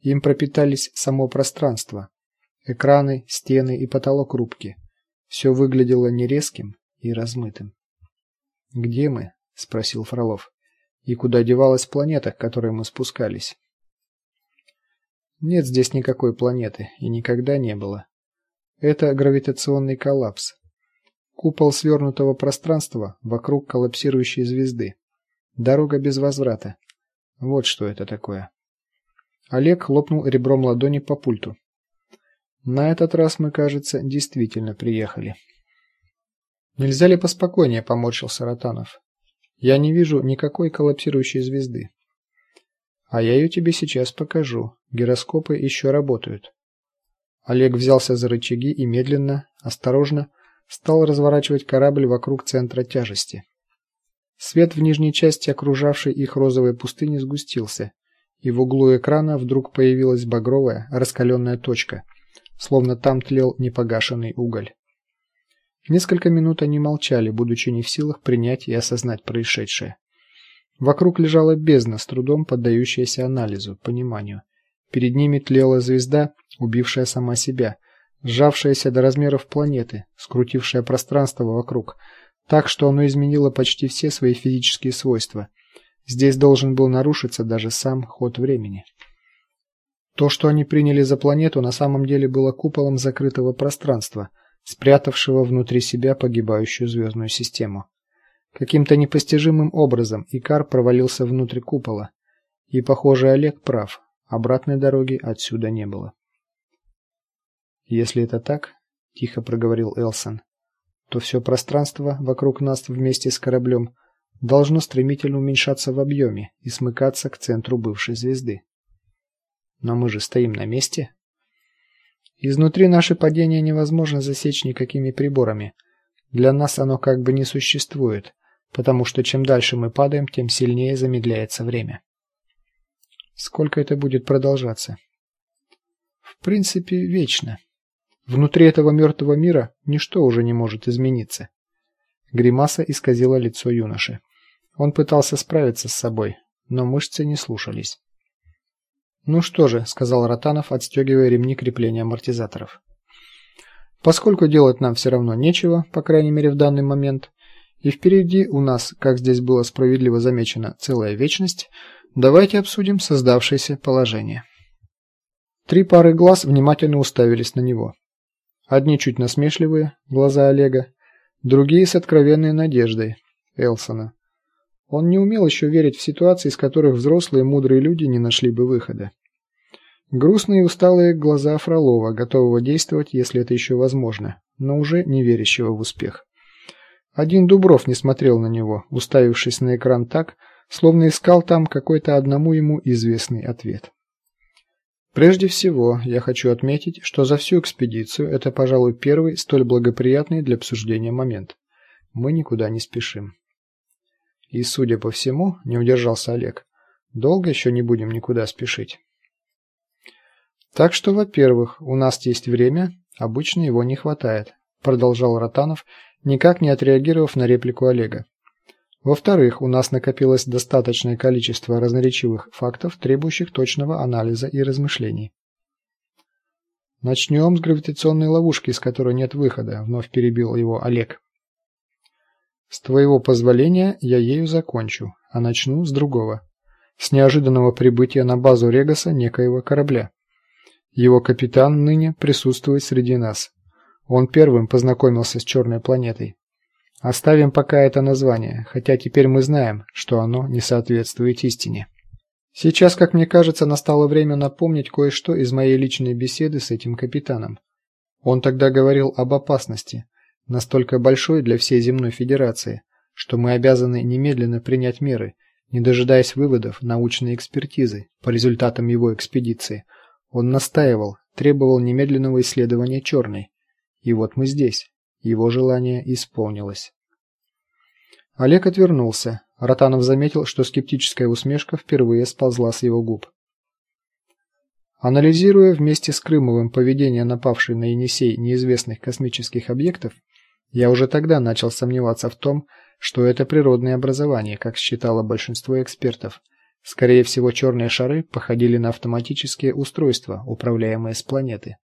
Им пропитались само пространство, экраны, стены и потолок рубки. Все выглядело нерезким и размытым. "Где мы?" спросил Фролов. "И куда девалась планета, к которой мы спускались?" Нет здесь никакой планеты и никогда не было. Это гравитационный коллапс. Купол свернутого пространства вокруг коллапсирующей звезды. Дорога без возврата. Вот что это такое. Олег хлопнул ребром ладони по пульту. На этот раз мы, кажется, действительно приехали. Нельзя ли поспокойнее, поморщился Ротанов. Я не вижу никакой коллапсирующей звезды. А я ее тебе сейчас покажу. Гироскопы еще работают. Олег взялся за рычаги и медленно, осторожно стал разворачивать корабль вокруг центра тяжести. Свет в нижней части окружавшей их розовой пустыни сгустился, и в углу экрана вдруг появилась багровая, раскаленная точка, словно там тлел непогашенный уголь. Несколько минут они молчали, будучи не в силах принять и осознать происшедшее. Вокруг лежала бездна, с трудом поддающаяся анализу, пониманию. Перед ними тлела звезда, убившая сама себя, сжавшаяся до размеров планеты, скрутившая пространство вокруг, так что оно изменило почти все свои физические свойства. Здесь должен был нарушиться даже сам ход времени. То, что они приняли за планету, на самом деле было куполом закрытого пространства, спрятавшего внутри себя погибающую звездную систему. Каким-то непостижимым образом Икар провалился внутрь купола, и, похоже, Олег прав. Обратной дороги отсюда не было. Если это так, тихо проговорил Элсон, то все пространство вокруг нас вместе с кораблем должно стремительно уменьшаться в объеме и смыкаться к центру бывшей звезды. Но мы же стоим на месте. Изнутри наше падение невозможно засечь никакими приборами. Для нас оно как бы не существует, потому что чем дальше мы падаем, тем сильнее замедляется время. Сколько это будет продолжаться? В принципе, вечно. Внутри этого мертвого мира ничто уже не может измениться. Гримаса исказила лицо юноши. Он пытался справиться с собой, но мышцы не слушались. "Ну что же", сказал Ротанов, отстегивая ремни крепления амортизаторов. "Поскольку делать нам все равно нечего, по крайней мере в данный момент, и впереди у нас, как здесь было справедливо замечено, целая вечность, давайте обсудим создавшееся положение". Три пары глаз внимательно уставились на него. Одни чуть насмешливые, глаза Олега, другие с откровенной надеждой Элсона. Он не умел еще верить в ситуации, из которых взрослые мудрые люди не нашли бы выхода. Грустные и усталые глаза Фролова, готового действовать, если это еще возможно, но уже не верящего в успех. Один Дубров не смотрел на него, уставившись на экран так, словно искал там какой-то одному ему известный ответ. Прежде всего, я хочу отметить, что за всю экспедицию это, пожалуй, первый столь благоприятный для обсуждения момент. Мы никуда не спешим. И, судя по всему, не удержался Олег. Долго еще не будем никуда спешить. Так что, во-первых, у нас есть время, обычно его не хватает, продолжал Ротанов, никак не отреагировав на реплику Олега. Во-вторых, у нас накопилось достаточное количество разноречивых фактов, требующих точного анализа и размышлений. Начнем с гравитационной ловушки, из которой нет выхода, вновь перебил его Олег. С твоего позволения я ею закончу, а начну с другого. С неожиданного прибытия на базу Регоса некоего корабля. Его капитан ныне присутствует среди нас. Он первым познакомился с черной планетой. Оставим пока это название, хотя теперь мы знаем, что оно не соответствует истине. Сейчас, как мне кажется, настало время напомнить кое-что из моей личной беседы с этим капитаном. Он тогда говорил об опасности, настолько большой для всей земной федерации, что мы обязаны немедленно принять меры, не дожидаясь выводов научной экспертизы по результатам его экспедиции. Он настаивал, требовал немедленного исследования черной. И вот мы здесь. Его желание исполнилось. Олег отвернулся. Ротанов заметил, что скептическая усмешка впервые сползла с его губ. Анализируя вместе с Крымовым поведение напавшей на Енисей неизвестных космических объектов, я уже тогда начал сомневаться в том, что это природные образования, как считало большинство экспертов, Скорее всего, черные шары походили на автоматические устройства, управляемые с планеты.